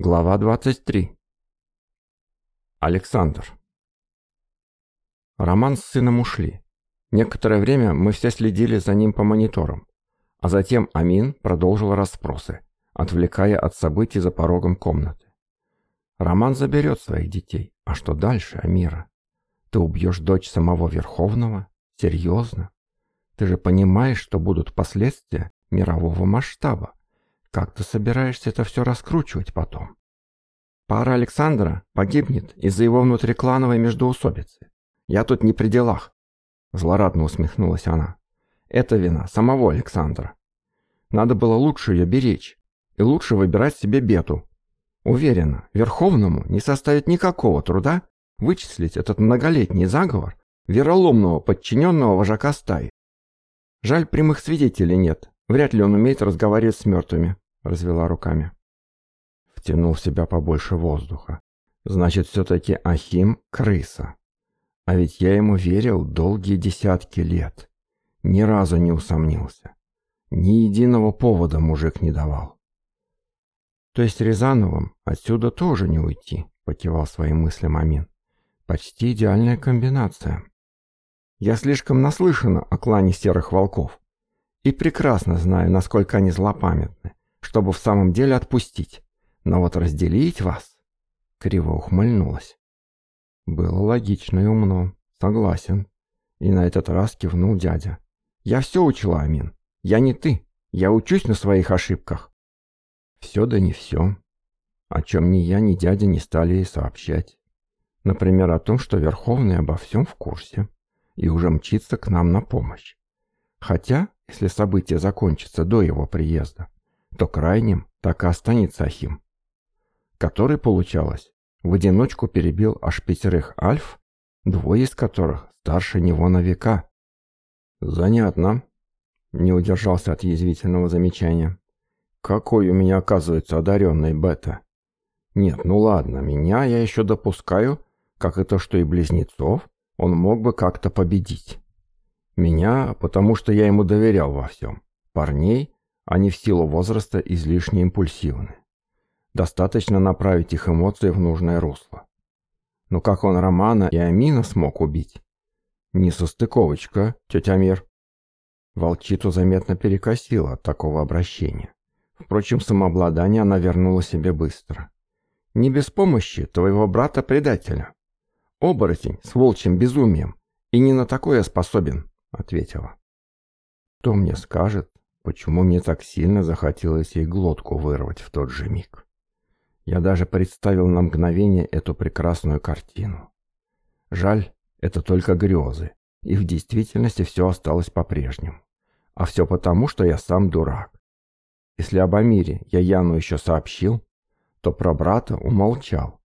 Глава 23. Александр. Роман с сыном ушли. Некоторое время мы все следили за ним по мониторам, а затем Амин продолжил расспросы, отвлекая от событий за порогом комнаты. Роман заберет своих детей, а что дальше, Амира? Ты убьешь дочь самого Верховного? Серьезно? Ты же понимаешь, что будут последствия мирового масштаба. Как ты собираешься это все раскручивать потом? Пара Александра погибнет из-за его внутриклановой междоусобицы. Я тут не при делах. Злорадно усмехнулась она. Это вина самого Александра. Надо было лучше ее беречь. И лучше выбирать себе бету. Уверена, Верховному не составит никакого труда вычислить этот многолетний заговор вероломного подчиненного вожака стаи. Жаль, прямых свидетелей нет, Вряд ли он умеет разговаривать с мертвыми», — развела руками. Втянул в себя побольше воздуха. «Значит, все-таки Ахим — крыса. А ведь я ему верил долгие десятки лет. Ни разу не усомнился. Ни единого повода мужик не давал». «То есть Рязановым отсюда тоже не уйти», — покивал своим мыслям Амин. «Почти идеальная комбинация». «Я слишком наслышана о клане серых волков», и прекрасно знаю, насколько они злопамятны, чтобы в самом деле отпустить. Но вот разделить вас...» Криво ухмыльнулась. Было логично и умно. Согласен. И на этот раз кивнул дядя. «Я все учила, Амин. Я не ты. Я учусь на своих ошибках». «Все да не все», о чем ни я, ни дядя не стали ей сообщать. Например, о том, что Верховный обо всем в курсе и уже мчится к нам на помощь. Хотя если событие закончится до его приезда, то крайним так и останется Ахим, который, получалось, в одиночку перебил аж пятерых альф, двое из которых старше него на века. «Занятно», — не удержался от язвительного замечания. «Какой у меня оказывается одаренный бета?» «Нет, ну ладно, меня я еще допускаю, как и то, что и близнецов он мог бы как-то победить». Меня, потому что я ему доверял во всем. Парней, они в силу возраста излишне импульсивны. Достаточно направить их эмоции в нужное русло. Но как он Романа и Амина смог убить? Не состыковочка, тетя Мир. Волчицу заметно перекосило от такого обращения. Впрочем, самообладание она вернула себе быстро. Не без помощи твоего брата-предателя. Оборотень с волчьим безумием. И не на такое способен ответила. Кто мне скажет, почему мне так сильно захотелось ей глотку вырвать в тот же миг? Я даже представил на мгновение эту прекрасную картину. Жаль, это только грезы, и в действительности все осталось по-прежнему. А все потому, что я сам дурак. Если об Амире я Яну еще сообщил, то про брата умолчал.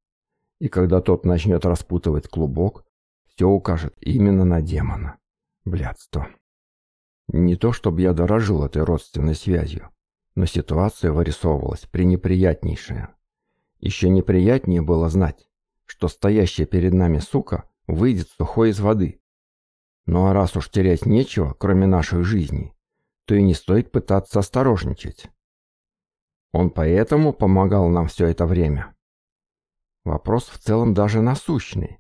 И когда тот начнет распутывать клубок, все укажет именно на демона. Блядство. Не то, чтобы я дорожил этой родственной связью, но ситуация вырисовывалась пренеприятнейшая. Еще неприятнее было знать, что стоящая перед нами сука выйдет сухой из воды. Ну а раз уж терять нечего, кроме наших жизней, то и не стоит пытаться осторожничать. Он поэтому помогал нам все это время. Вопрос в целом даже насущный,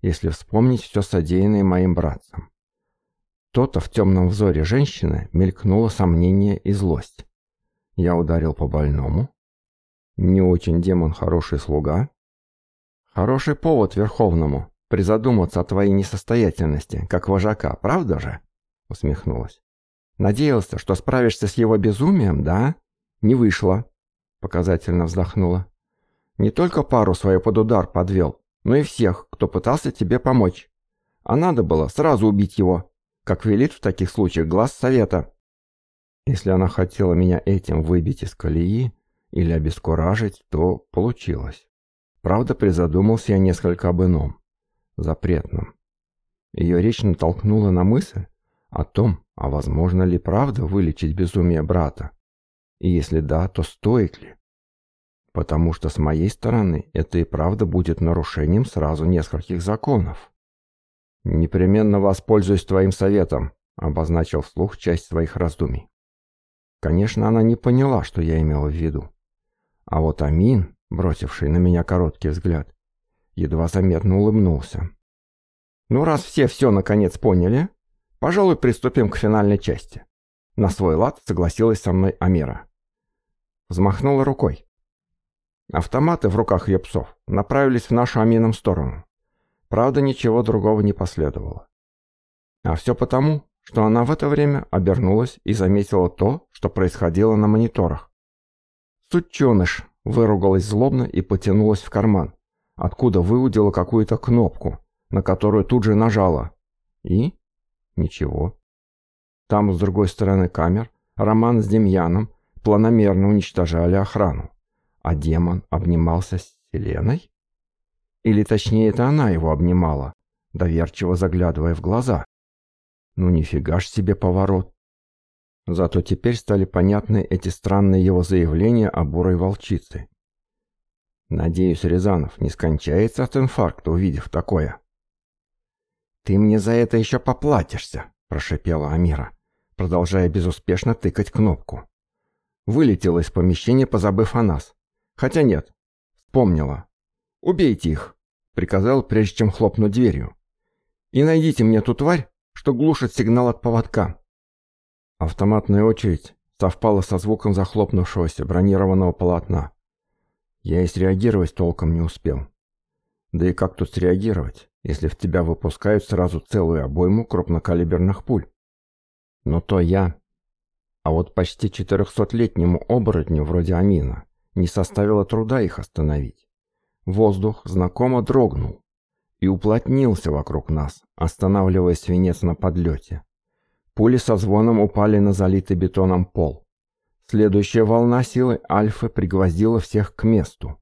если вспомнить все содеянное моим братцам. Что-то в темном взоре женщины мелькнуло сомнение и злость. Я ударил по больному. Не очень демон хороший слуга. Хороший повод Верховному призадуматься о твоей несостоятельности, как вожака, правда же? Усмехнулась. Надеялся, что справишься с его безумием, да? Не вышло. Показательно вздохнула. Не только пару свою под удар подвел, но и всех, кто пытался тебе помочь. А надо было сразу убить его, как велит в таких случаях глаз совета. Если она хотела меня этим выбить из колеи или обескуражить, то получилось. Правда, призадумался я несколько об ином, запретном. Ее речь натолкнула на мысль о том, а возможно ли правда вылечить безумие брата, и если да, то стоит ли? Потому что с моей стороны это и правда будет нарушением сразу нескольких законов. «Непременно воспользуюсь твоим советом», — обозначил вслух часть своих раздумий. Конечно, она не поняла, что я имел в виду. А вот Амин, бросивший на меня короткий взгляд, едва заметно улыбнулся. «Ну, раз все все наконец поняли, пожалуй, приступим к финальной части». На свой лад согласилась со мной Амира. Взмахнула рукой. Автоматы в руках ее псов направились в нашу Амином сторону. Правда, ничего другого не последовало. А все потому, что она в это время обернулась и заметила то, что происходило на мониторах. «Сученыш!» – выругалась злобно и потянулась в карман, откуда выудила какую-то кнопку, на которую тут же нажала. И? Ничего. Там, с другой стороны камер, Роман с Демьяном планомерно уничтожали охрану, а демон обнимался с Селеной? Или точнее, это она его обнимала, доверчиво заглядывая в глаза. Ну нифига ж себе поворот. Зато теперь стали понятны эти странные его заявления о бурой волчице. Надеюсь, Рязанов не скончается от инфаркта, увидев такое. «Ты мне за это еще поплатишься», – прошипела Амира, продолжая безуспешно тыкать кнопку. Вылетела из помещения, позабыв о нас. Хотя нет, вспомнила, «Убейте их», — приказал, прежде чем хлопнуть дверью. «И найдите мне ту тварь, что глушит сигнал от поводка». Автоматная очередь совпала со звуком захлопнувшегося бронированного полотна. Я и среагировать толком не успел. Да и как тут среагировать, если в тебя выпускают сразу целую обойму крупнокалиберных пуль? Но то я. А вот почти четырехсотлетнему оборотню вроде Амина не составило труда их остановить. Воздух знакомо дрогнул и уплотнился вокруг нас, останавливая свинец на подлете. Пули со звоном упали на залитый бетоном пол. Следующая волна силы Альфы пригвоздила всех к месту.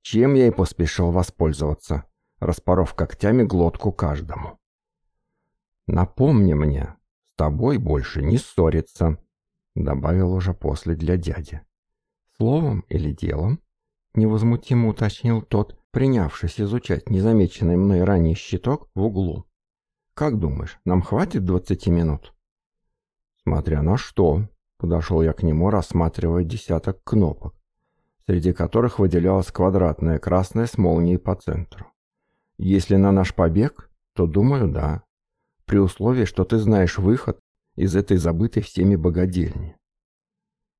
Чем я и поспешил воспользоваться, распоров когтями глотку каждому. «Напомни мне, с тобой больше не ссориться», — добавил уже после для дяди. «Словом или делом?» невозмутимо уточнил тот, принявшись изучать незамеченный мной ранее щиток в углу. «Как думаешь, нам хватит двадцати минут?» «Смотря на что», — подошел я к нему, рассматривая десяток кнопок, среди которых выделялась квадратная красная с молнией по центру. «Если на наш побег, то, думаю, да. При условии, что ты знаешь выход из этой забытой всеми богадельни».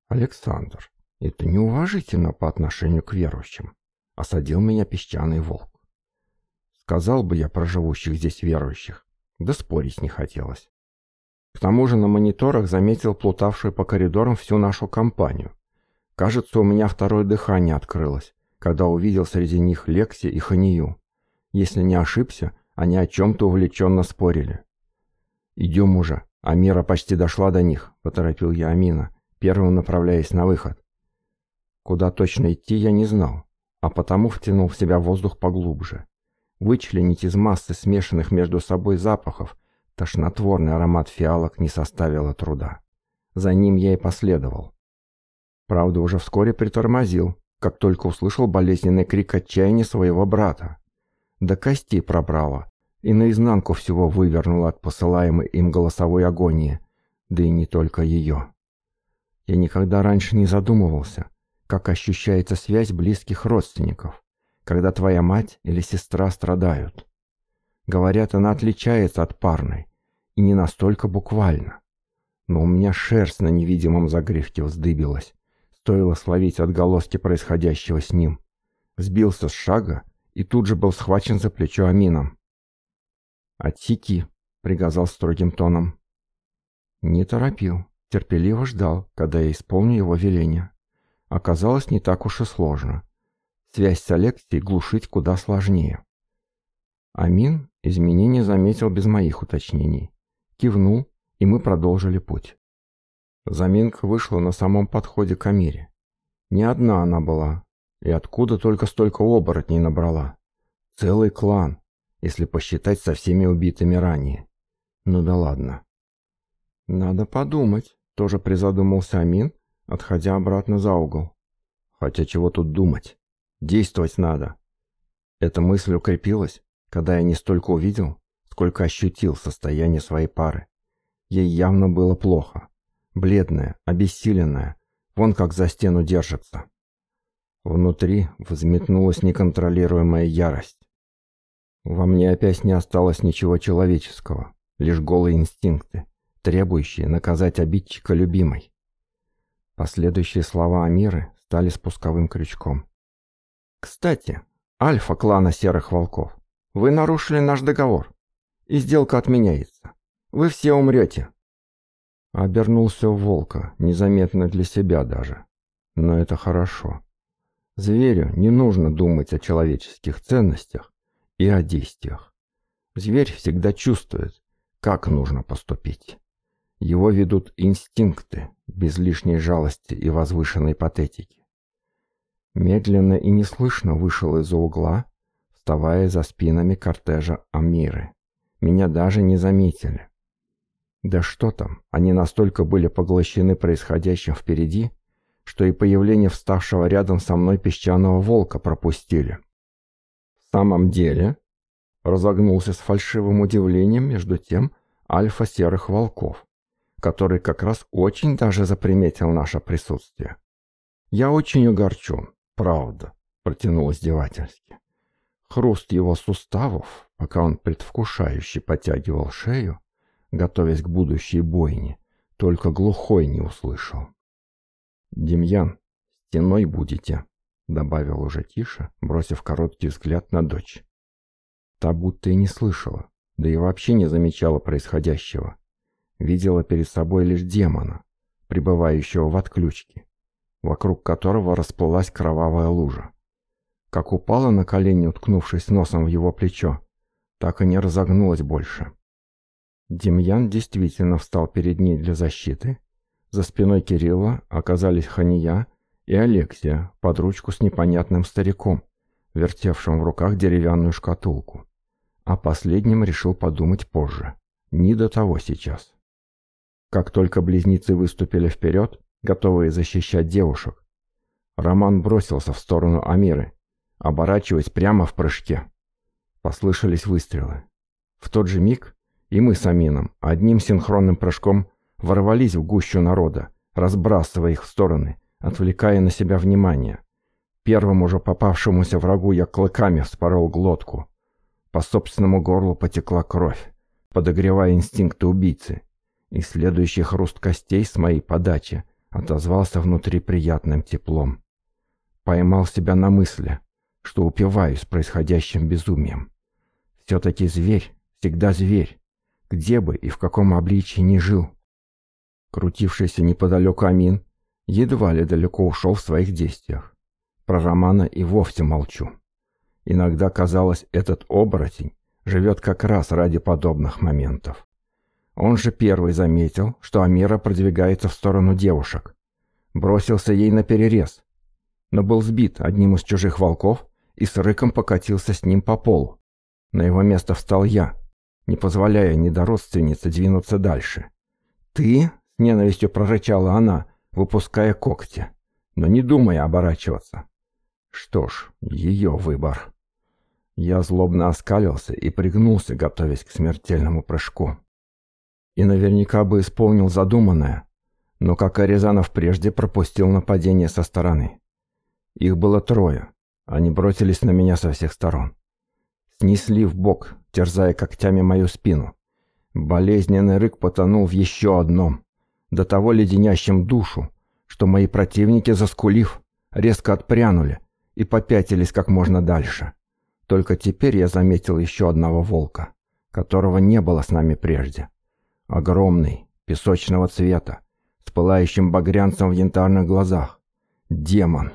«Александр, это неуважительно по отношению к верующим. Осадил меня песчаный волк. Сказал бы я про живущих здесь верующих, да спорить не хотелось. К тому же на мониторах заметил плутавшую по коридорам всю нашу компанию. Кажется, у меня второе дыхание открылось, когда увидел среди них Лекси и Ханию. Если не ошибся, они о чем-то увлеченно спорили. «Идем уже», Амира почти дошла до них, поторопил я Амина, первым направляясь на выход. Куда точно идти я не знал, а потому втянул в себя воздух поглубже. Вычленить из массы смешанных между собой запахов тошнотворный аромат фиалок не составило труда. За ним я и последовал. Правда, уже вскоре притормозил, как только услышал болезненный крик отчаяния своего брата. До кости пробрало, и наизнанку всего вывернуло от посылаемой им голосовой агонии, да и не только ее. Я никогда раньше не задумывался, как ощущается связь близких родственников, когда твоя мать или сестра страдают. Говорят, она отличается от парной, и не настолько буквально. Но у меня шерсть на невидимом загривке вздыбилась, стоило словить отголоски происходящего с ним. Сбился с шага и тут же был схвачен за плечо Амином. «Отсеки», — приказал строгим тоном. Не торопил, терпеливо ждал, когда я исполню его веление оказалось не так уж и сложно. Связь с Алексией глушить куда сложнее. Амин изменения заметил без моих уточнений. Кивнул, и мы продолжили путь. Заминка вышла на самом подходе к Амире. Не одна она была, и откуда только столько оборотней набрала. Целый клан, если посчитать со всеми убитыми ранее. Ну да ладно. Надо подумать, тоже призадумался Амин, отходя обратно за угол. Хотя чего тут думать? Действовать надо. Эта мысль укрепилась, когда я не столько увидел, сколько ощутил состояние своей пары. Ей явно было плохо. Бледная, обессиленная, вон как за стену держится. Внутри взметнулась неконтролируемая ярость. Во мне опять не осталось ничего человеческого, лишь голые инстинкты, требующие наказать обидчика любимой. Последующие слова Амиры стали спусковым крючком. «Кстати, альфа клана Серых Волков, вы нарушили наш договор, и сделка отменяется. Вы все умрете». Обернулся волка, незаметно для себя даже. Но это хорошо. Зверю не нужно думать о человеческих ценностях и о действиях. Зверь всегда чувствует, как нужно поступить. Его ведут инстинкты, без лишней жалости и возвышенной патетики. Медленно и неслышно вышел из-за угла, вставая за спинами кортежа Амиры. Меня даже не заметили. Да что там, они настолько были поглощены происходящим впереди, что и появление вставшего рядом со мной песчаного волка пропустили. В самом деле, разогнулся с фальшивым удивлением между тем альфа серых волков который как раз очень даже заприметил наше присутствие. «Я очень огорчен, правда», — протянул издевательски. Хруст его суставов, пока он предвкушающе потягивал шею, готовясь к будущей бойне, только глухой не услышал. «Демьян, стеной будете», — добавил уже тише, бросив короткий взгляд на дочь. Та будто и не слышала, да и вообще не замечала происходящего, видела перед собой лишь демона, пребывающего в отключке, вокруг которого расплылась кровавая лужа. Как упала на колени, уткнувшись носом в его плечо, так и не разогнулась больше. Демьян действительно встал перед ней для защиты. За спиной Кирилла оказались Хания и Алексия под ручку с непонятным стариком, вертевшим в руках деревянную шкатулку. а последнем решил подумать позже. Не до того сейчас. Как только близнецы выступили вперед, готовые защищать девушек, Роман бросился в сторону Амиры, оборачиваясь прямо в прыжке. Послышались выстрелы. В тот же миг и мы с Амином одним синхронным прыжком ворвались в гущу народа, разбрасывая их в стороны, отвлекая на себя внимание. Первому же попавшемуся врагу я клыками вспорол глотку. По собственному горлу потекла кровь, подогревая инстинкты убийцы и следующий хруст костей с моей подачи отозвался внутри приятным теплом. Поймал себя на мысли, что упиваюсь происходящим безумием. Все-таки зверь, всегда зверь, где бы и в каком обличии ни жил. Крутившийся неподалеку Амин едва ли далеко ушел в своих действиях. Про Романа и вовсе молчу. Иногда казалось, этот оборотень живет как раз ради подобных моментов. Он же первый заметил, что Амира продвигается в сторону девушек. Бросился ей на перерез, но был сбит одним из чужих волков и с рыком покатился с ним по полу. На его место встал я, не позволяя недородственнице двинуться дальше. «Ты?» — с ненавистью прорычала она, выпуская когти, но не думая оборачиваться. Что ж, ее выбор. Я злобно оскалился и пригнулся, готовясь к смертельному прыжку и наверняка бы исполнил задуманное, но, как и Рязанов прежде, пропустил нападение со стороны. Их было трое, они бросились на меня со всех сторон. Снесли в бок, терзая когтями мою спину. Болезненный рык потонул в еще одном, до того леденящем душу, что мои противники, заскулив, резко отпрянули и попятились как можно дальше. Только теперь я заметил еще одного волка, которого не было с нами прежде. Огромный, песочного цвета, с пылающим багрянцем в янтарных глазах. Демон.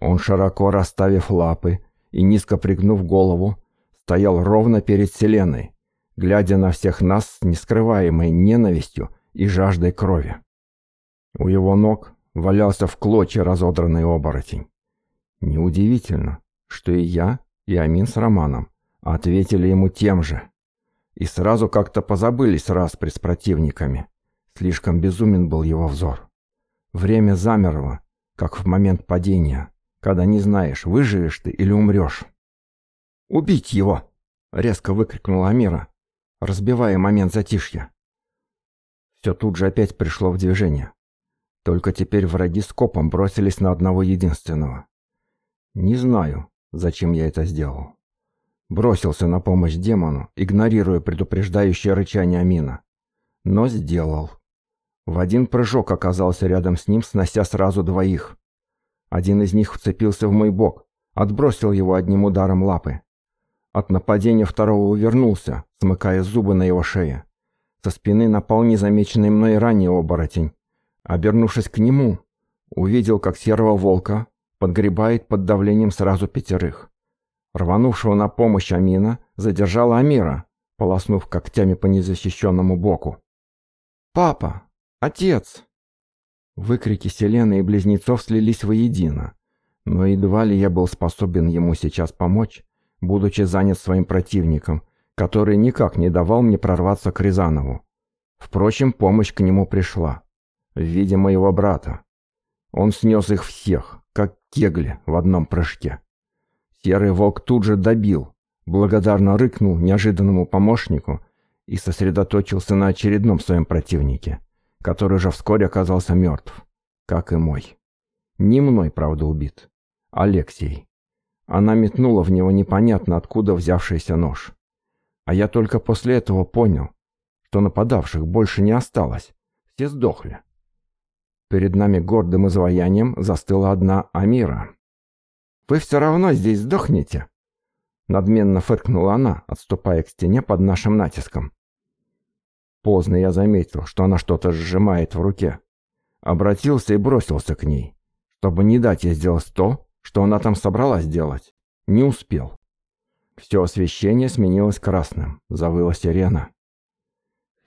Он, широко расставив лапы и низко пригнув голову, стоял ровно перед Селеной, глядя на всех нас с нескрываемой ненавистью и жаждой крови. У его ног валялся в клочья разодранный оборотень. Неудивительно, что и я, и Амин с Романом ответили ему тем же и сразу как-то позабылись распри с противниками. Слишком безумен был его взор. Время замерло, как в момент падения, когда не знаешь, выживешь ты или умрешь. «Убить его!» — резко выкрикнула Амира, разбивая момент затишья. Все тут же опять пришло в движение. Только теперь враги скопом бросились на одного единственного. Не знаю, зачем я это сделал. Бросился на помощь демону, игнорируя предупреждающее рычание Амина. Но сделал. В один прыжок оказался рядом с ним, снося сразу двоих. Один из них вцепился в мой бок, отбросил его одним ударом лапы. От нападения второго увернулся, смыкая зубы на его шее. Со спины напал незамеченный мной ранее оборотень. Обернувшись к нему, увидел, как серого волка подгребает под давлением сразу пятерых. Рванувшего на помощь Амина задержала Амира, полоснув когтями по незащищенному боку. «Папа! Отец!» Выкрики Селены и близнецов слились воедино, но едва ли я был способен ему сейчас помочь, будучи занят своим противником, который никак не давал мне прорваться к Рязанову. Впрочем, помощь к нему пришла. В виде моего брата. Он снес их всех, как кегли в одном прыжке. Серый волк тут же добил, благодарно рыкнул неожиданному помощнику и сосредоточился на очередном своем противнике, который же вскоре оказался мертв, как и мой. Не мной, правда, убит. Алексей. Она метнула в него непонятно откуда взявшийся нож. А я только после этого понял, что нападавших больше не осталось. Все сдохли. Перед нами гордым изваянием застыла одна Амира. Вы все равно здесь сдохнете!» Надменно фыркнула она, отступая к стене под нашим натиском. Поздно я заметил, что она что-то сжимает в руке. Обратился и бросился к ней, чтобы не дать ей сделать то, что она там собралась делать. Не успел. Все освещение сменилось красным, завыла сирена.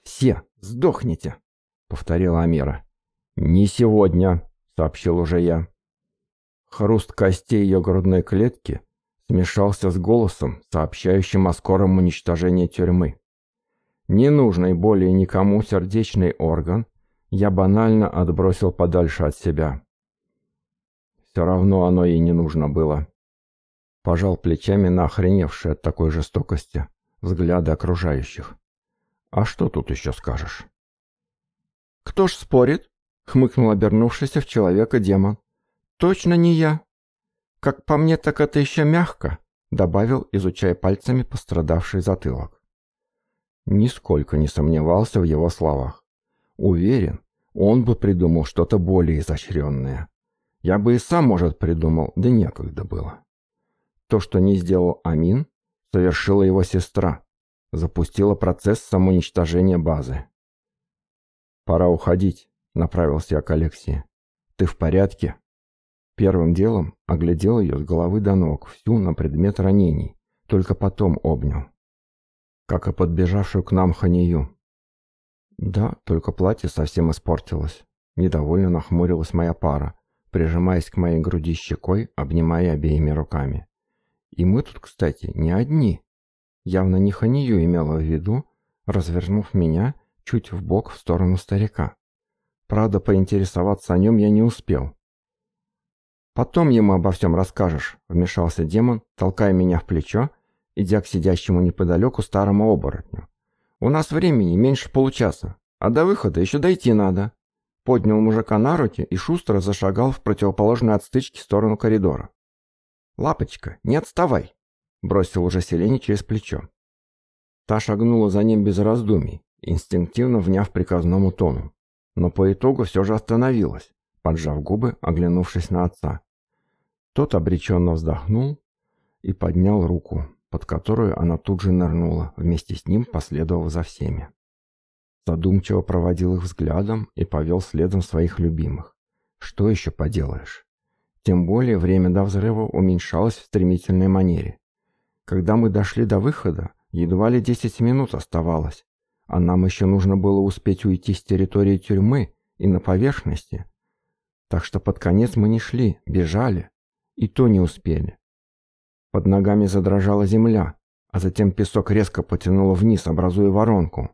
«Все, сдохните!» — повторила Амира. «Не сегодня», — сообщил уже я. Хруст костей ее грудной клетки смешался с голосом, сообщающим о скором уничтожении тюрьмы. Ненужный более никому сердечный орган я банально отбросил подальше от себя. Все равно оно ей не нужно было. Пожал плечами на охреневшие от такой жестокости взгляды окружающих. А что тут еще скажешь? «Кто ж спорит?» — хмыкнул обернувшийся в человека демон. «Точно не я. Как по мне, так это еще мягко», — добавил, изучая пальцами пострадавший затылок. Нисколько не сомневался в его словах. Уверен, он бы придумал что-то более изощренное. Я бы и сам, может, придумал, да некогда было. То, что не сделал Амин, совершила его сестра. Запустила процесс самоуничтожения базы. «Пора уходить», — направился я к Алексею. «Ты в порядке?» Первым делом оглядел ее с головы до ног, всю на предмет ранений, только потом обнял. Как и подбежавшую к нам ханию. Да, только платье совсем испортилось. Недовольно нахмурилась моя пара, прижимаясь к моей груди щекой, обнимая обеими руками. И мы тут, кстати, не одни. Явно не ханию имела в виду, развернув меня чуть в бок в сторону старика. Правда, поинтересоваться о нем я не успел. «Потом ему обо всем расскажешь», — вмешался демон, толкая меня в плечо, идя к сидящему неподалеку старому оборотню. «У нас времени меньше получаса, а до выхода еще дойти надо». Поднял мужика на руки и шустро зашагал в противоположную от стычки сторону коридора. «Лапочка, не отставай!» — бросил уже Селени через плечо. Та шагнула за ним без раздумий, инстинктивно вняв приказному тону, но по итогу все же остановилась поджав губы, оглянувшись на отца. Тот обреченно вздохнул и поднял руку, под которую она тут же нырнула, вместе с ним последовав за всеми. Задумчиво проводил их взглядом и повел следом своих любимых. Что еще поделаешь? Тем более время до взрыва уменьшалось в стремительной манере. Когда мы дошли до выхода, едва ли 10 минут оставалось, а нам еще нужно было успеть уйти с территории тюрьмы и на поверхности так что под конец мы не шли, бежали. И то не успели. Под ногами задрожала земля, а затем песок резко потянуло вниз, образуя воронку.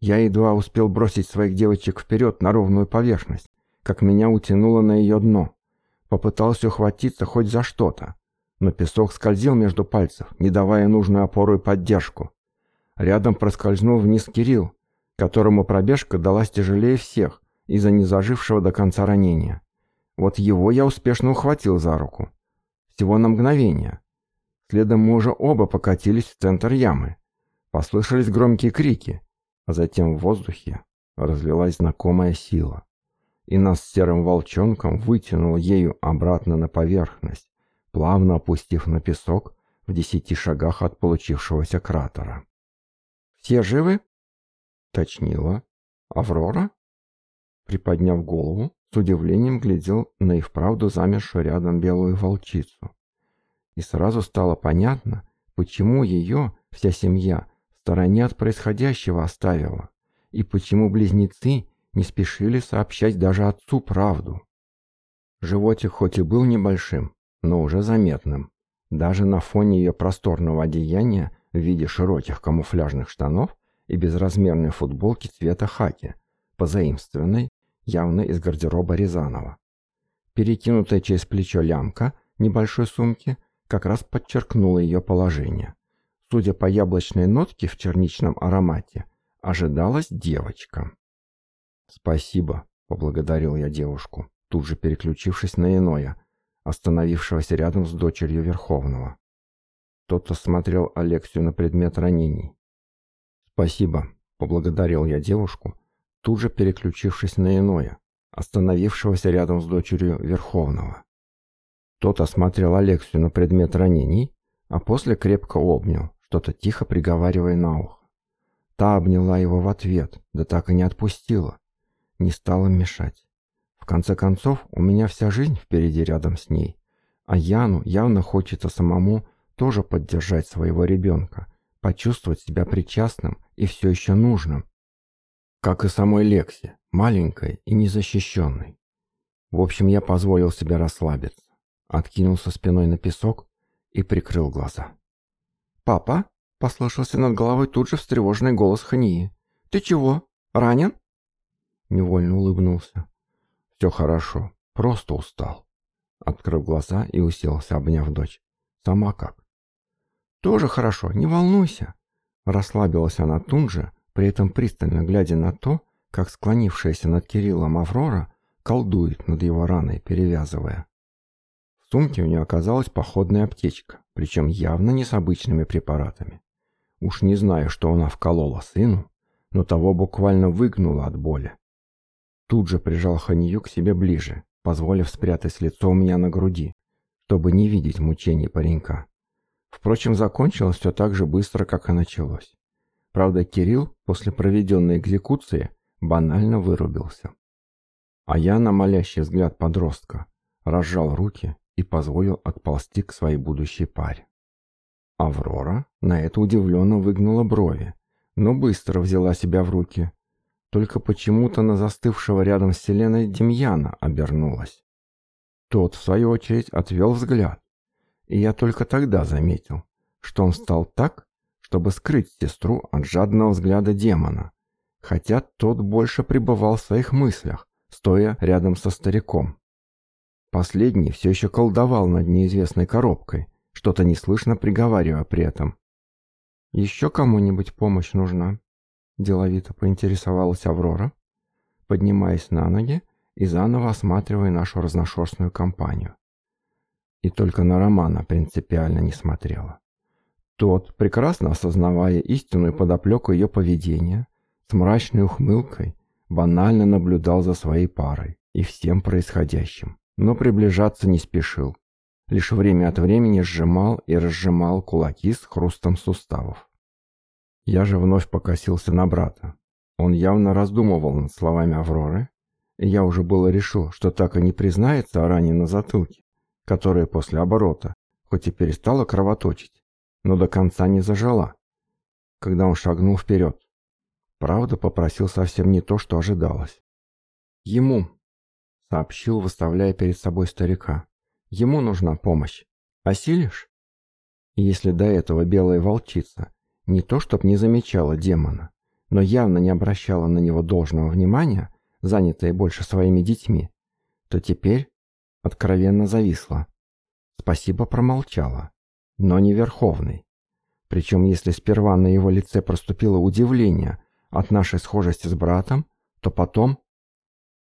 Я едва успел бросить своих девочек вперед на ровную поверхность, как меня утянуло на ее дно. Попытался ухватиться хоть за что-то, но песок скользил между пальцев, не давая нужную опору и поддержку. Рядом проскользнул вниз Кирилл, которому пробежка далась тяжелее всех из-за незажившего до конца ранения. Вот его я успешно ухватил за руку. Всего на мгновение. Следом мы уже оба покатились в центр ямы. Послышались громкие крики, а затем в воздухе разлилась знакомая сила. И нас с серым волчонком вытянул ею обратно на поверхность, плавно опустив на песок в десяти шагах от получившегося кратера. «Все живы?» — точнила. «Аврора?» Приподняв голову, с удивлением глядел на и вправду замершую рядом белую волчицу. И сразу стало понятно, почему ее вся семья в стороне от происходящего оставила, и почему близнецы не спешили сообщать даже отцу правду. Животик хоть и был небольшим, но уже заметным. Даже на фоне ее просторного одеяния в виде широких камуфляжных штанов и безразмерной футболки цвета хаки, позаимствованной явно из гардероба Рязанова. Перекинутая через плечо лямка небольшой сумки как раз подчеркнула ее положение. Судя по яблочной нотке в черничном аромате, ожидалась девочка. «Спасибо», — поблагодарил я девушку, тут же переключившись на иное, остановившегося рядом с дочерью Верховного. Тот осмотрел Алексию на предмет ранений. «Спасибо», — поблагодарил я девушку, тут же переключившись на иное, остановившегося рядом с дочерью Верховного. Тот осмотрел Алексию на предмет ранений, а после крепко обнял, что-то тихо приговаривая на ухо. Та обняла его в ответ, да так и не отпустила. Не стала мешать. В конце концов, у меня вся жизнь впереди рядом с ней, а Яну явно хочется самому тоже поддержать своего ребенка, почувствовать себя причастным и все еще нужным, как и самой Лекси, маленькой и незащищенной. В общем, я позволил себе расслабиться, откинулся спиной на песок и прикрыл глаза. «Папа?» — послышался над головой тут же встревоженный голос Хании. «Ты чего? Ранен?» Невольно улыбнулся. «Все хорошо, просто устал». Открыл глаза и уселся, обняв дочь. «Сама как?» «Тоже хорошо, не волнуйся». Расслабилась она тут же, при этом пристально глядя на то, как склонившаяся над Кириллом Аврора колдует над его раной, перевязывая. В сумке у нее оказалась походная аптечка, причем явно не с обычными препаратами. Уж не знаю, что она вколола сыну, но того буквально выгнула от боли. Тут же прижал Ханию к себе ближе, позволив спрятать лицо у меня на груди, чтобы не видеть мучений паренька. Впрочем, закончилось все так же быстро, как и началось. Правда, Кирилл после проведенной экзекуции банально вырубился. А я на молящий взгляд подростка разжал руки и позволил отползти к своей будущей паре. Аврора на это удивленно выгнула брови, но быстро взяла себя в руки. Только почему-то на застывшего рядом с Селеной Демьяна обернулась. Тот, в свою очередь, отвел взгляд. И я только тогда заметил, что он стал так, чтобы скрыть сестру от жадного взгляда демона, хотя тот больше пребывал в своих мыслях, стоя рядом со стариком. Последний все еще колдовал над неизвестной коробкой, что-то неслышно приговаривая при этом. «Еще кому-нибудь помощь нужна?» – деловито поинтересовалась Аврора, поднимаясь на ноги и заново осматривая нашу разношерстную компанию. И только на Романа принципиально не смотрела. Тот, прекрасно осознавая истинную подоплеку ее поведения, с мрачной ухмылкой банально наблюдал за своей парой и всем происходящим, но приближаться не спешил. Лишь время от времени сжимал и разжимал кулаки с хрустом суставов. Я же вновь покосился на брата. Он явно раздумывал над словами Авроры, и я уже было решил, что так и не признается о ране на затылке, которая после оборота, хоть и перестала кровоточить, но до конца не зажала, когда он шагнул вперед. Правда, попросил совсем не то, что ожидалось. «Ему», — сообщил, выставляя перед собой старика, — «ему нужна помощь. Осилишь?» Если до этого белая волчица не то чтоб не замечала демона, но явно не обращала на него должного внимания, занятая больше своими детьми, то теперь откровенно зависла. Спасибо промолчала но не верховный. Причем если сперва на его лице проступило удивление от нашей схожести с братом, то потом...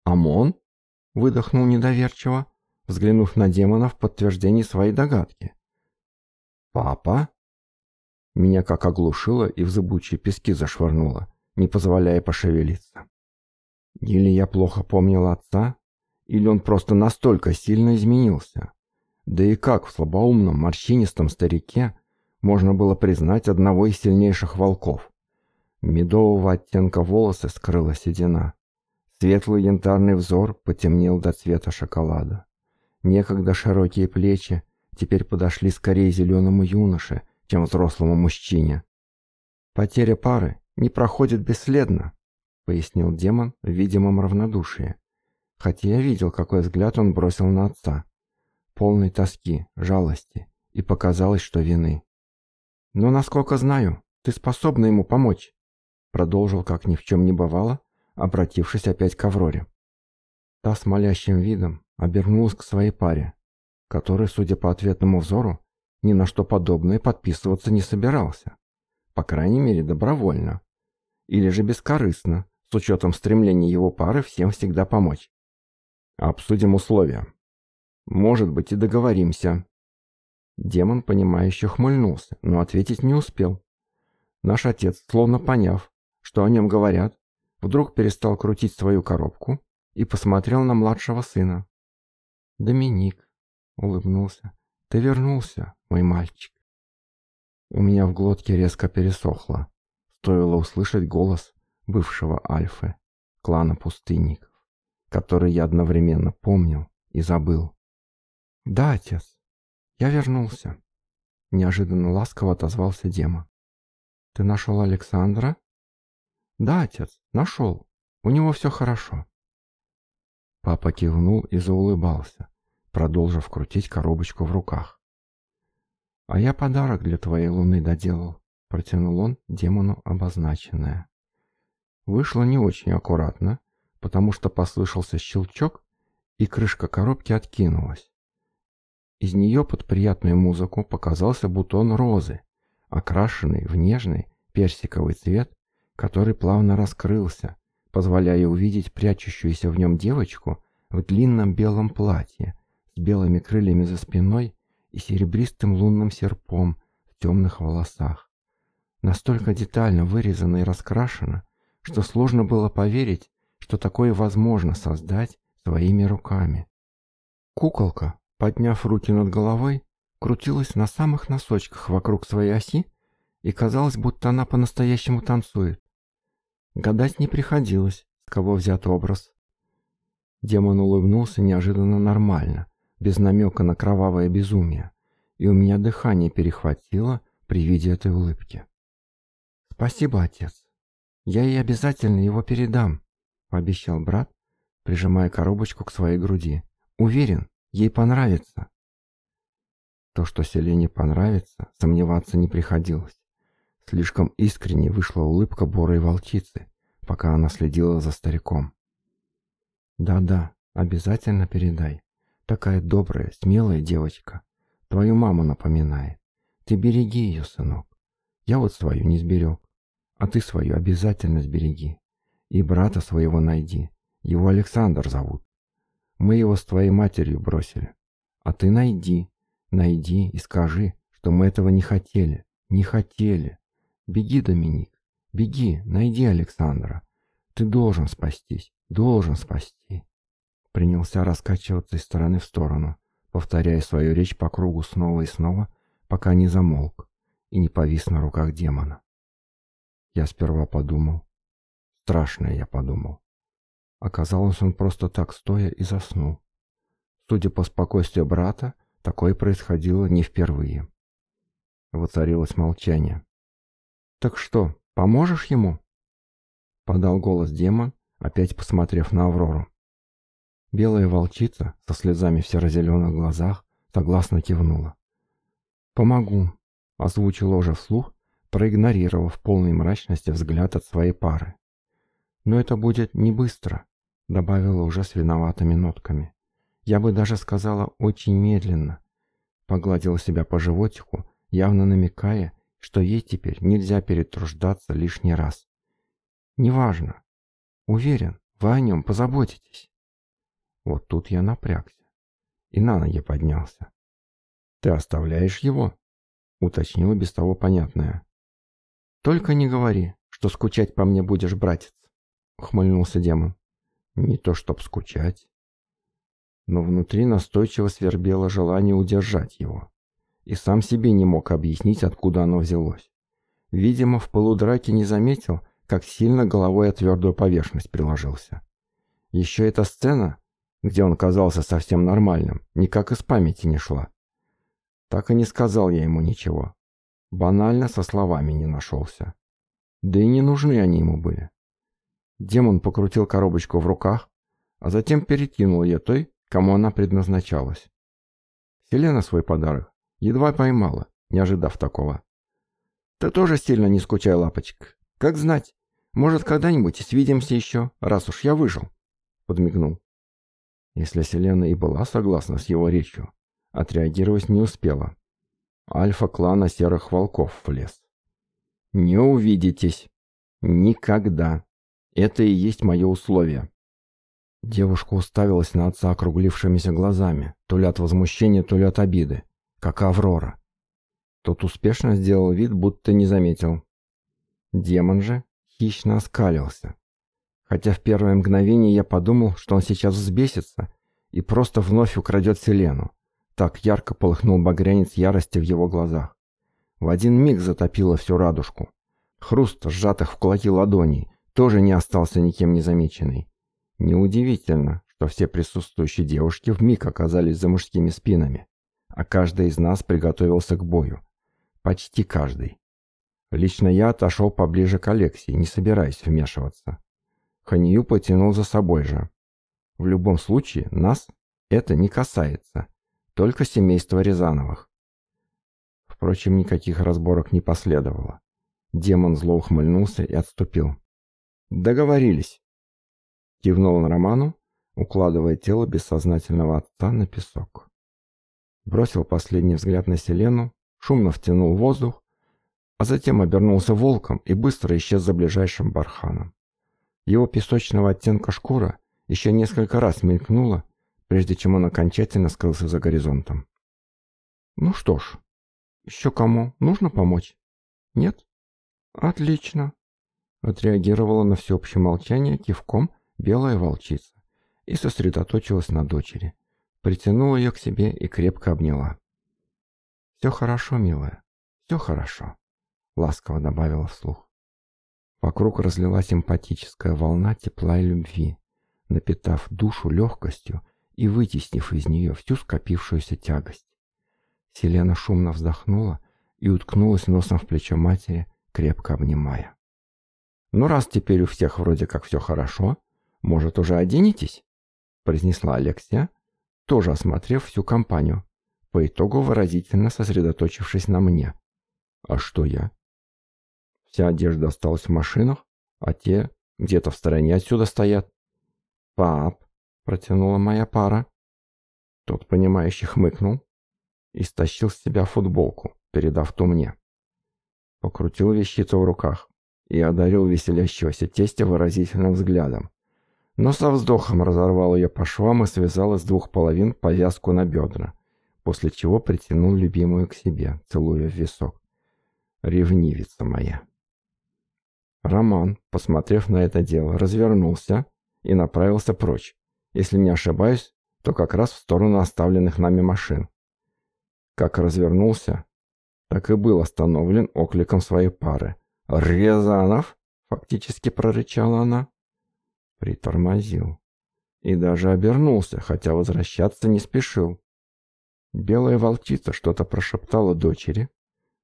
«Амон?» — выдохнул недоверчиво, взглянув на демона в подтверждении своей догадки. «Папа?» Меня как оглушило и в зыбучие пески зашвырнуло, не позволяя пошевелиться. Или я плохо помнил отца, или он просто настолько сильно изменился, да и как в слабоумном, морщинистом старике можно было признать одного из сильнейших волков? Медового оттенка волосы скрыла седина. Светлый янтарный взор потемнел до цвета шоколада. Некогда широкие плечи теперь подошли скорее зеленому юноше, чем взрослому мужчине. «Потеря пары не проходит бесследно», — пояснил демон в видимом равнодушии. Хотя я видел, какой взгляд он бросил на отца полной тоски, жалости и показалось, что вины. «Но, насколько знаю, ты способна ему помочь», продолжил, как ни в чем не бывало, обратившись опять к Авроре. Та с молящим видом обернулась к своей паре, который, судя по ответному взору, ни на что подобное подписываться не собирался. По крайней мере, добровольно. Или же бескорыстно, с учетом стремления его пары всем всегда помочь. «Обсудим условия», может быть, и договоримся». Демон, понимающе хмыльнулся, но ответить не успел. Наш отец, словно поняв, что о нем говорят, вдруг перестал крутить свою коробку и посмотрел на младшего сына. «Доминик», — улыбнулся, — «ты вернулся, мой мальчик». У меня в глотке резко пересохло. Стоило услышать голос бывшего Альфы, клана пустынников, который я одновременно помнил и забыл. «Да, отец, я вернулся», — неожиданно ласково отозвался Дема. «Ты нашел Александра?» «Да, отец, нашел. У него все хорошо». Папа кивнул и заулыбался, продолжив крутить коробочку в руках. «А я подарок для твоей луны доделал», — протянул он демону обозначенное. Вышло не очень аккуратно, потому что послышался щелчок, и крышка коробки откинулась. Из нее под приятную музыку показался бутон розы, окрашенный в нежный персиковый цвет, который плавно раскрылся, позволяя увидеть прячущуюся в нем девочку в длинном белом платье с белыми крыльями за спиной и серебристым лунным серпом в темных волосах. Настолько детально вырезано и раскрашено, что сложно было поверить, что такое возможно создать своими руками. Куколка подняв руки над головой, крутилась на самых носочках вокруг своей оси, и казалось, будто она по-настоящему танцует. Гадать не приходилось, с кого взят образ. Демон улыбнулся неожиданно нормально, без намека на кровавое безумие, и у меня дыхание перехватило при виде этой улыбки. «Спасибо, отец. Я ей обязательно его передам», — пообещал брат, прижимая коробочку к своей груди. «Уверен, Ей понравится. То, что Селене понравится, сомневаться не приходилось. Слишком искренне вышла улыбка бурой волчицы, пока она следила за стариком. «Да-да, обязательно передай. Такая добрая, смелая девочка. Твою маму напоминает. Ты береги ее, сынок. Я вот свою не сберег. А ты свою обязательно сбереги. И брата своего найди. Его Александр зовут. Мы его с твоей матерью бросили. А ты найди, найди и скажи, что мы этого не хотели, не хотели. Беги, Доминик, беги, найди Александра. Ты должен спастись, должен спасти. Принялся раскачиваться из стороны в сторону, повторяя свою речь по кругу снова и снова, пока не замолк и не повис на руках демона. Я сперва подумал, страшное я подумал, Оказалось, он просто так стоя и заснул. Судя по спокойствию брата, такое происходило не впервые. Воцарилось молчание. «Так что, поможешь ему?» Подал голос демон, опять посмотрев на Аврору. Белая волчица со слезами в серо-зеленых глазах согласно кивнула. «Помогу», — озвучил ложа вслух, проигнорировав полный мрачности взгляд от своей пары. Но это будет не быстро, добавила уже с виноватыми нотками. Я бы даже сказала очень медленно. Погладила себя по животику, явно намекая, что ей теперь нельзя перетруждаться лишний раз. Неважно. Уверен, вы о нем позаботитесь. Вот тут я напрягся. И на ноги поднялся. Ты оставляешь его? Уточнила без того понятное. Только не говори, что скучать по мне будешь, братец. — ухмыльнулся демон. «Не то чтоб скучать». Но внутри настойчиво свербело желание удержать его. И сам себе не мог объяснить, откуда оно взялось. Видимо, в полудраке не заметил, как сильно головой о твердую поверхность приложился. Еще эта сцена, где он казался совсем нормальным, никак из памяти не шла. Так и не сказал я ему ничего. Банально со словами не нашелся. Да и не нужны они ему были. Демон покрутил коробочку в руках, а затем перекинул ее той, кому она предназначалась. Селена свой подарок едва поймала, не ожидав такого. «Ты тоже сильно не скучай, лапочек. Как знать, может, когда-нибудь свидимся еще, раз уж я выжил», — подмигнул. Если Селена и была согласна с его речью, отреагировать не успела. Альфа клана серых волков в лес. «Не увидитесь. Никогда». Это и есть мое условие». Девушка уставилась на отца округлившимися глазами, то ли от возмущения, то ли от обиды, как Аврора. Тот успешно сделал вид, будто не заметил. Демон же хищно оскалился. Хотя в первое мгновение я подумал, что он сейчас взбесится и просто вновь украдет Селену. Так ярко полыхнул багрянец ярости в его глазах. В один миг затопило всю радужку. Хруст сжатых в кулаки ладоней, тоже не остался никем незамеченной. Неудивительно, что все присутствующие девушки вмиг оказались за мужскими спинами, а каждый из нас приготовился к бою. Почти каждый. Лично я отошел поближе к Алексии, не собираясь вмешиваться. Ханию потянул за собой же. В любом случае, нас это не касается. Только семейство Рязановых. Впрочем, никаких разборок не последовало. Демон зло ухмыльнулся и отступил. Договорились. Кивнул он Роману, укладывая тело бессознательного отца на песок. Бросил последний взгляд на Селену, шумно втянул воздух, а затем обернулся волком и быстро исчез за ближайшим барханом. Его песочного оттенка шкура еще несколько раз мелькнула, прежде чем он окончательно скрылся за горизонтом. «Ну что ж, еще кому нужно помочь? Нет? Отлично!» Отреагировала на всеобщее молчание кивком белая волчица и сосредоточилась на дочери. Притянула ее к себе и крепко обняла. «Все хорошо, милая, все хорошо», — ласково добавила вслух. Вокруг разлилась эмпатическая волна тепла и любви, напитав душу легкостью и вытеснив из нее всю скопившуюся тягость. Селена шумно вздохнула и уткнулась носом в плечо матери, крепко обнимая. Ну раз теперь у всех вроде как все хорошо, может, уже оденетесь?» произнесла Алексия, тоже осмотрев всю компанию, по итогу выразительно сосредоточившись на мне. «А что я?» «Вся одежда осталась в машинах, а те где-то в стороне отсюда стоят». «Пап», — протянула моя пара. Тот, понимающе хмыкнул и стащил с себя футболку, передав ту мне. Покрутил вещицу в руках, и одарил веселящегося тестя выразительным взглядом. Но со вздохом разорвал ее по швам и связал из двух половин повязку на бедра, после чего притянул любимую к себе, целуя в висок. «Ревнивица моя!» Роман, посмотрев на это дело, развернулся и направился прочь. Если не ошибаюсь, то как раз в сторону оставленных нами машин. Как развернулся, так и был остановлен окликом своей пары – «Рязанов?» — фактически прорычала она. Притормозил. И даже обернулся, хотя возвращаться не спешил. Белая волчица что-то прошептала дочери,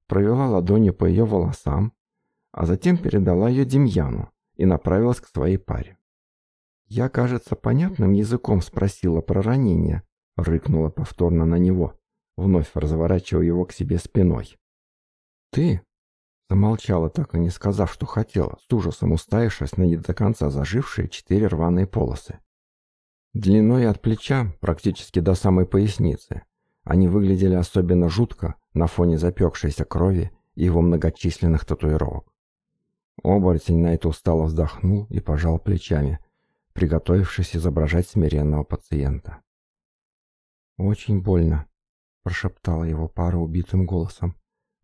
провела ладонью по ее волосам, а затем передала ее Демьяну и направилась к своей паре. «Я, кажется, понятным языком спросила про ранение», — рыкнула повторно на него, вновь разворачивая его к себе спиной. «Ты Замолчала, так и не сказав, что хотела, с ужасом уставившись на не до конца зажившие четыре рваные полосы. Длиной от плеча, практически до самой поясницы, они выглядели особенно жутко на фоне запекшейся крови и его многочисленных татуировок. Оборотень на это устало вздохнул и пожал плечами, приготовившись изображать смиренного пациента. «Очень больно», — прошептала его пара убитым голосом,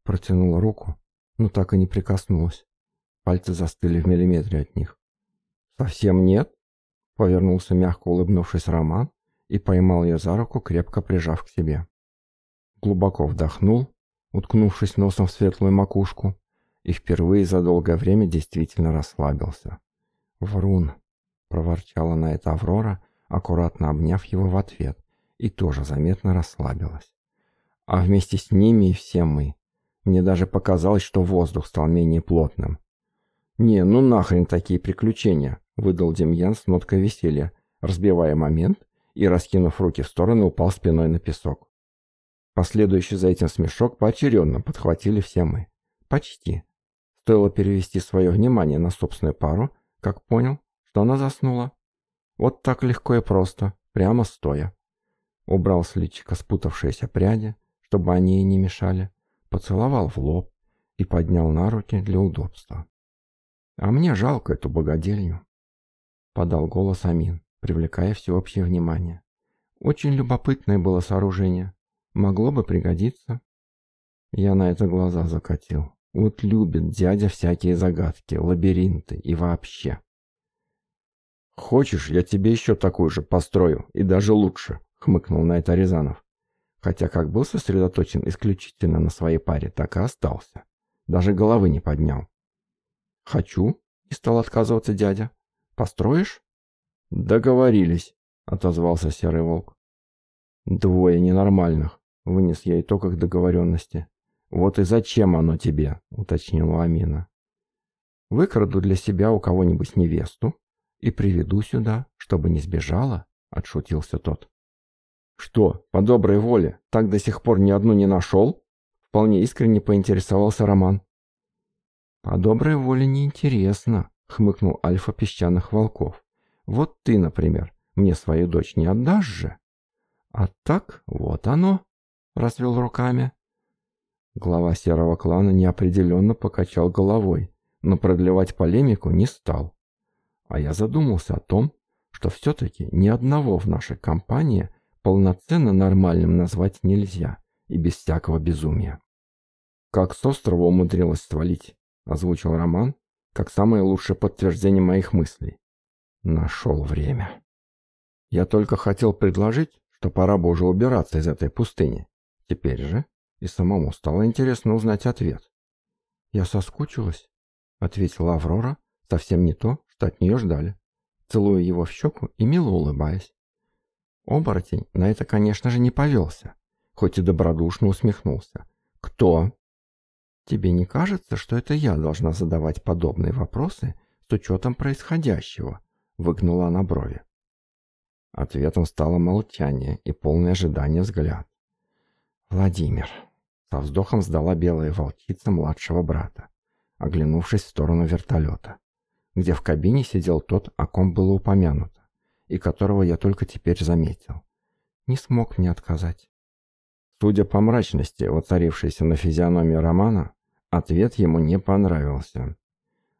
протянула руку но так и не прикоснулась. Пальцы застыли в миллиметре от них. «Совсем нет?» — повернулся мягко улыбнувшись Роман и поймал ее за руку, крепко прижав к себе. Глубоко вдохнул, уткнувшись носом в светлую макушку, и впервые за долгое время действительно расслабился. «Врун!» — проворчала на это Аврора, аккуратно обняв его в ответ, и тоже заметно расслабилась. «А вместе с ними и все мы!» Мне даже показалось, что воздух стал менее плотным. «Не, ну нахрен такие приключения», — выдал Демьян с ноткой веселья, разбивая момент и, раскинув руки в стороны, упал спиной на песок. Последующий за этим смешок поочередно подхватили все мы. Почти. Стоило перевести свое внимание на собственную пару, как понял, что она заснула. Вот так легко и просто, прямо стоя. Убрал с личика спутавшиеся пряди, чтобы они ей не мешали поцеловал в лоб и поднял на руки для удобства. «А мне жалко эту богадельню», — подал голос Амин, привлекая всеобщее внимание. «Очень любопытное было сооружение. Могло бы пригодиться». Я на это глаза закатил. Вот любит дядя всякие загадки, лабиринты и вообще. «Хочешь, я тебе еще такую же построю, и даже лучше», — хмыкнул на это Рязанов. Хотя как был сосредоточен исключительно на своей паре, так и остался. Даже головы не поднял. «Хочу», — и стал отказываться дядя. «Построишь?» «Договорились», — отозвался Серый Волк. «Двое ненормальных», — вынес я итог их договоренности. «Вот и зачем оно тебе?» — уточнила Амина. «Выкраду для себя у кого-нибудь невесту и приведу сюда, чтобы не сбежала», — отшутился тот. Что, по доброй воле, так до сих пор ни одну не нашел? Вполне искренне поинтересовался Роман. По доброй воле неинтересно, хмыкнул Альфа песчаных волков. Вот ты, например, мне свою дочь не отдашь же? А так вот оно, развел руками. Глава серого клана неопределенно покачал головой, но продлевать полемику не стал. А я задумался о том, что все-таки ни одного в нашей компании полноценно нормальным назвать нельзя и без всякого безумия. «Как с острова умудрилась свалить», — озвучил Роман, как самое лучшее подтверждение моих мыслей. Нашел время. Я только хотел предложить, что пора бы уже убираться из этой пустыни. Теперь же и самому стало интересно узнать ответ. «Я соскучилась», — ответила Аврора, совсем не то, что от нее ждали, целуя его в щеку и мило улыбаясь. Оборотень на это, конечно же, не повелся, хоть и добродушно усмехнулся. «Кто?» «Тебе не кажется, что это я должна задавать подобные вопросы с учетом происходящего?» — выгнула она брови. Ответом стало молчание и полное ожидание взгляд. «Владимир», — со вздохом сдала белая волчица младшего брата, оглянувшись в сторону вертолета, где в кабине сидел тот, о ком было упомянуто и которого я только теперь заметил. Не смог мне отказать. Судя по мрачности, воцарившейся на физиономии Романа, ответ ему не понравился.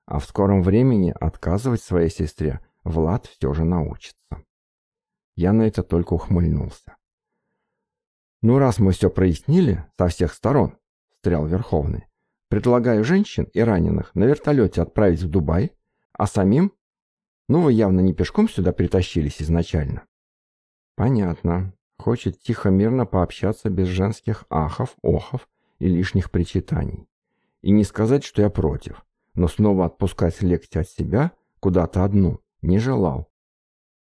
А в скором времени отказывать своей сестре Влад все же научится. Я на это только ухмыльнулся. «Ну, раз мы все прояснили со всех сторон», — стрял Верховный, «предлагаю женщин и раненых на вертолете отправить в Дубай, а самим ну, вы явно не пешком сюда притащились изначально. Понятно. Хочет тихо-мирно пообщаться без женских ахов, охов и лишних причитаний. И не сказать, что я против, но снова отпускать легти от себя куда-то одну не желал.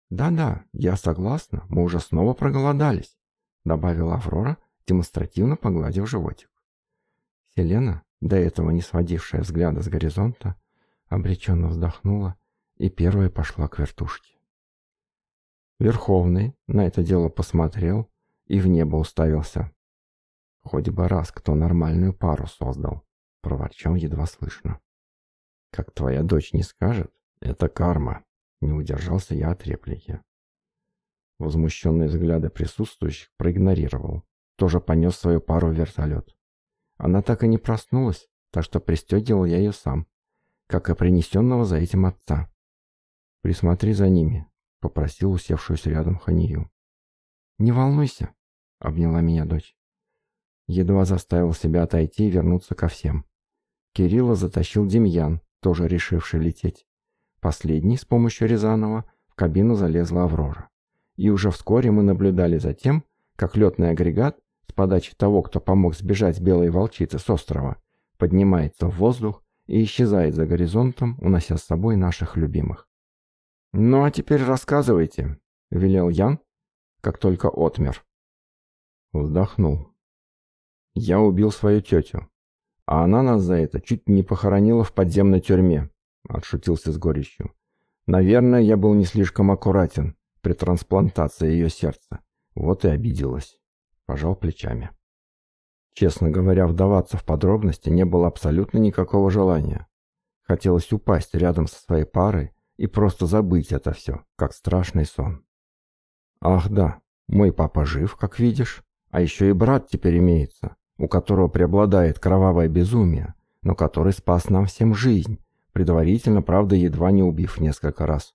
«Да-да, я согласна, мы уже снова проголодались», — добавила Аврора, демонстративно погладив животик. Селена, до этого не сводившая взгляда с горизонта, обреченно вздохнула и первая пошла к вертушке. Верховный на это дело посмотрел и в небо уставился. Хоть бы раз кто нормальную пару создал, проворчал едва слышно. Как твоя дочь не скажет, это карма, не удержался я от реплики. Возмущенные взгляды присутствующих проигнорировал. Тоже понес свою пару в вертолет. Она так и не проснулась, так что пристегивал я ее сам, как и принесенного за этим отца. «Присмотри за ними», — попросил усевшуюся рядом Ханию. «Не волнуйся», — обняла меня дочь. Едва заставил себя отойти и вернуться ко всем. Кирилла затащил Демьян, тоже решивший лететь. Последний, с помощью Рязанова, в кабину залезла Аврора. И уже вскоре мы наблюдали за тем, как летный агрегат с подачи того, кто помог сбежать белой волчицы с острова, поднимается в воздух и исчезает за горизонтом, унося с собой наших любимых. «Ну а теперь рассказывайте», — велел я, как только отмер. Вздохнул. Я убил свою тетю, а она нас за это чуть не похоронила в подземной тюрьме, — отшутился с горечью. Наверное, я был не слишком аккуратен при трансплантации ее сердца. Вот и обиделась. Пожал плечами. Честно говоря, вдаваться в подробности не было абсолютно никакого желания. Хотелось упасть рядом со своей парой и просто забыть это все, как страшный сон. Ах да, мой папа жив, как видишь, а еще и брат теперь имеется, у которого преобладает кровавое безумие, но который спас нам всем жизнь, предварительно, правда, едва не убив несколько раз.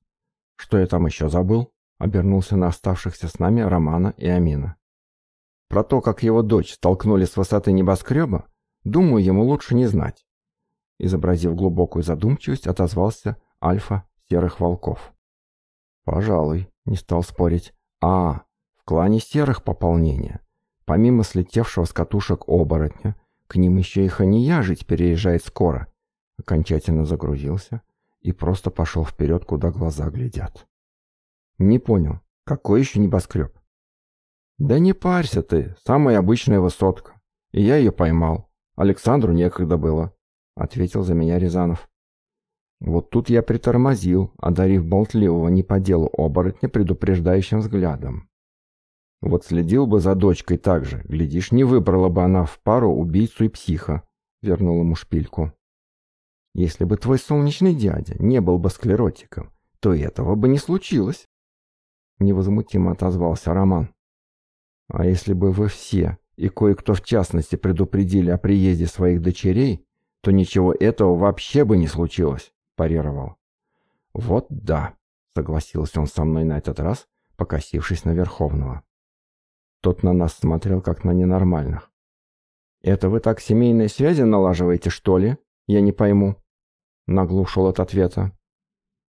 Что я там еще забыл? Обернулся на оставшихся с нами Романа и Амина. Про то, как его дочь столкнули с высоты небоскреба, думаю, ему лучше не знать. Изобразив глубокую задумчивость, отозвался Альфа серых волков. Пожалуй, не стал спорить. А, в клане серых пополнение. Помимо слетевшего с катушек оборотня, к ним еще и ханияжить переезжает скоро. Окончательно загрузился и просто пошел вперед, куда глаза глядят. Не понял, какой еще небоскреб? Да не парься ты, самая обычная высотка. И я ее поймал. Александру некогда было, — ответил за меня Рязанов. Вот тут я притормозил, одарив болтливого не по делу оборотня предупреждающим взглядом. Вот следил бы за дочкой так же, глядишь, не выбрала бы она в пару убийцу и психа, вернул ему шпильку. Если бы твой солнечный дядя не был бы склеротиком, то этого бы не случилось. Невозмутимо отозвался Роман. А если бы вы все, и кое-кто в частности, предупредили о приезде своих дочерей, то ничего этого вообще бы не случилось парировал. «Вот да», — согласился он со мной на этот раз, покосившись на Верховного. Тот на нас смотрел, как на ненормальных. «Это вы так семейные связи налаживаете, что ли? Я не пойму». Нагло ушел от ответа.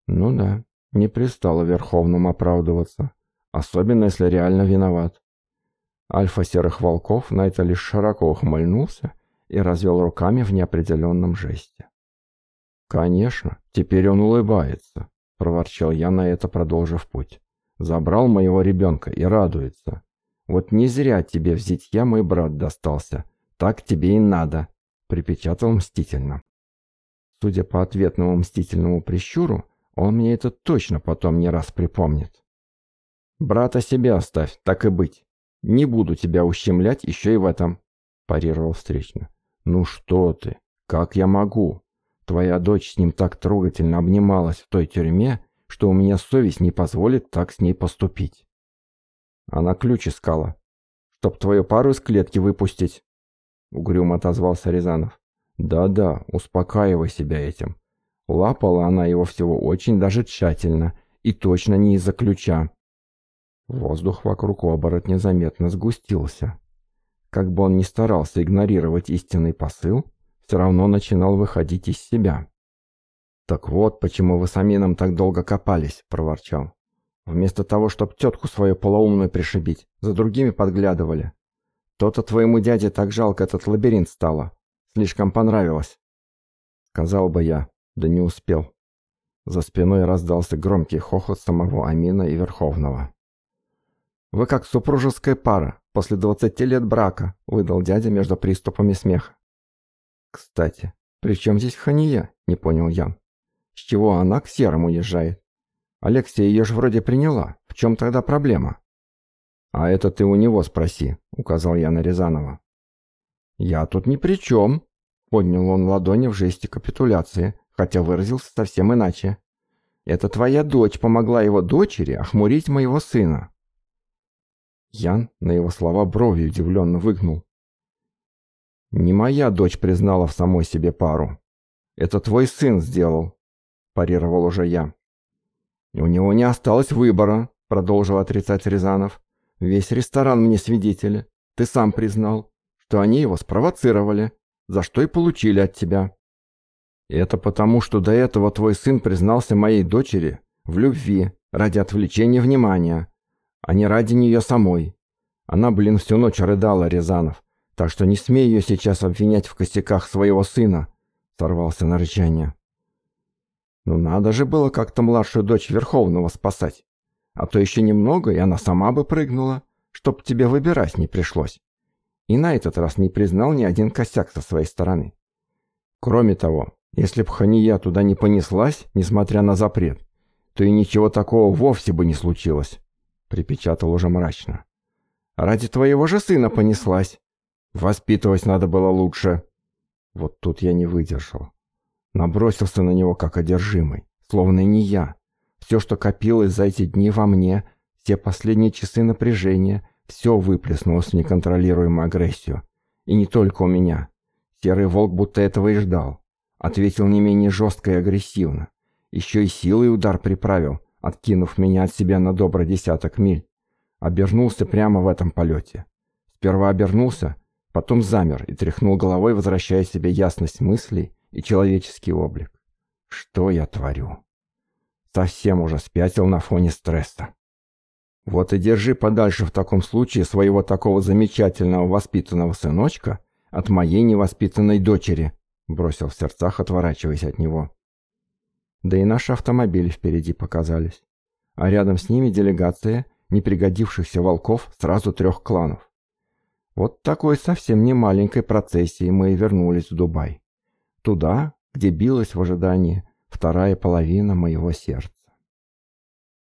«Ну да, не пристало Верховному оправдываться, особенно если реально виноват». Альфа серых волков на это лишь широко ухмыльнулся и развел руками в неопределенном жесте. «Конечно, теперь он улыбается», — проворчал я на это, продолжив путь. «Забрал моего ребенка и радуется. Вот не зря тебе в зятья мой брат достался. Так тебе и надо», — припечатал мстительно. Судя по ответному мстительному прищуру, он мне это точно потом не раз припомнит. «Брата себе оставь, так и быть. Не буду тебя ущемлять еще и в этом», – парировал встречно. «Ну что ты? Как я могу? Твоя дочь с ним так трогательно обнималась в той тюрьме, что у меня совесть не позволит так с ней поступить. Она ключ искала, чтоб твою пару из клетки выпустить. Угрюмо отозвался Рязанов. Да-да, успокаивай себя этим. Лапала она его всего очень даже тщательно и точно не из-за ключа. Воздух вокруг оборотня заметно сгустился. Как бы он ни старался игнорировать истинный посыл, все равно начинал выходить из себя. «Так вот, почему вы с Амином так долго копались», — проворчал. «Вместо того, чтобы тетку свою полоумную пришибить, за другими подглядывали. То-то твоему дяде так жалко этот лабиринт стало. Слишком понравилось». Сказал бы я, да не успел. За спиной раздался громкий хохот самого Амина и Верховного. «Вы как супружеская пара, после двадцати лет брака», — выдал дядя между приступами смеха. «Кстати, при чем здесь Хания?» – не понял я. «С чего она к Серому езжает? Алексия ее же вроде приняла. В чем тогда проблема?» «А это ты у него спроси», — указал я на Рязанова. «Я тут ни при чем», — поднял он ладони в жесте капитуляции, хотя выразился совсем иначе. «Это твоя дочь помогла его дочери охмурить моего сына». Ян на его слова брови удивленно выгнул. Не моя дочь признала в самой себе пару. Это твой сын сделал, парировал уже я. У него не осталось выбора, продолжил отрицать Рязанов. Весь ресторан мне свидетели. Ты сам признал, что они его спровоцировали, за что и получили от тебя. Это потому, что до этого твой сын признался моей дочери в любви ради отвлечения внимания, а не ради нее самой. Она, блин, всю ночь рыдала, Рязанов. Так что не смей ее сейчас обвинять в косяках своего сына!» Сорвался на рычание. «Ну надо же было как-то младшую дочь Верховного спасать. А то еще немного, и она сама бы прыгнула, чтоб тебе выбирать не пришлось». И на этот раз не признал ни один косяк со своей стороны. Кроме того, если б Хания туда не понеслась, несмотря на запрет, то и ничего такого вовсе бы не случилось», — припечатал уже мрачно. «Ради твоего же сына понеслась», Воспитывать надо было лучше. Вот тут я не выдержал. Набросился на него как одержимый, словно не я. Все, что копилось за эти дни во мне, все последние часы напряжения, все выплеснулось в неконтролируемую агрессию. И не только у меня. Серый волк будто этого и ждал. Ответил не менее жестко и агрессивно. Еще и силой удар приправил, откинув меня от себя на добрый десяток миль. Обернулся прямо в этом полете. Сперва обернулся, Потом замер и тряхнул головой, возвращая себе ясность мыслей и человеческий облик. Что я творю? Совсем уже спятил на фоне стресса. Вот и держи подальше в таком случае своего такого замечательного воспитанного сыночка от моей невоспитанной дочери, бросил в сердцах, отворачиваясь от него. Да и наши автомобили впереди показались. А рядом с ними делегация непригодившихся волков сразу трех кланов. Вот такой совсем не маленькой процессией мы и вернулись в Дубай. Туда, где билась в ожидании вторая половина моего сердца.